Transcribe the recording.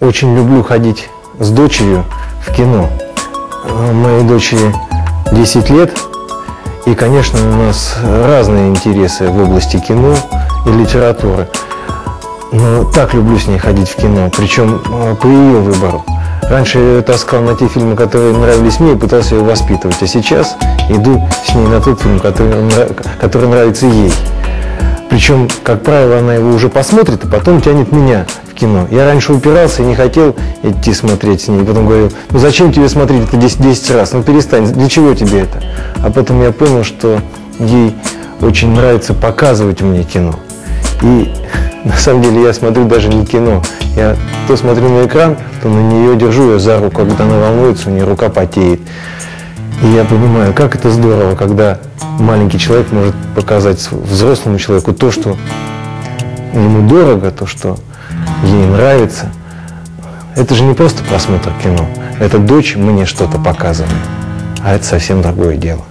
очень люблю ходить с дочерью в кино. Э, Моей дочери 10 лет, и, конечно, у нас разные интересы в области кино и литературы. Но так люблю с ней ходить в кино, причем э, по ее выбору. Раньше я таскал на те фильмы, которые нравились мне, и пытался ее воспитывать. А сейчас иду с ней на тот фильм, который, который нравится ей. Причем, как правило, она его уже посмотрит, и потом тянет меня кино. Я раньше упирался и не хотел идти смотреть с ней. Потом говорил, ну зачем тебе смотреть это 10, 10 раз? Ну перестань, для чего тебе это? А потом я понял, что ей очень нравится показывать мне кино. И на самом деле я смотрю даже не кино. Я то смотрю на экран, то на нее держу ее за руку, когда она волнуется, у нее рука потеет. И я понимаю, как это здорово, когда маленький человек может показать взрослому человеку то, что ему дорого, то, что ей нравится. Это же не просто просмотр кино. Это дочь мне что-то показывает. А это совсем другое дело.